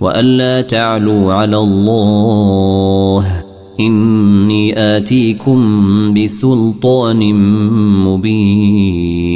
والا تعلوا على الله اني اتيكم بسلطان مبين